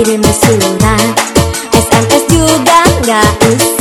kirim surat. SMS juga nggak usah.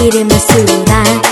이름이 수라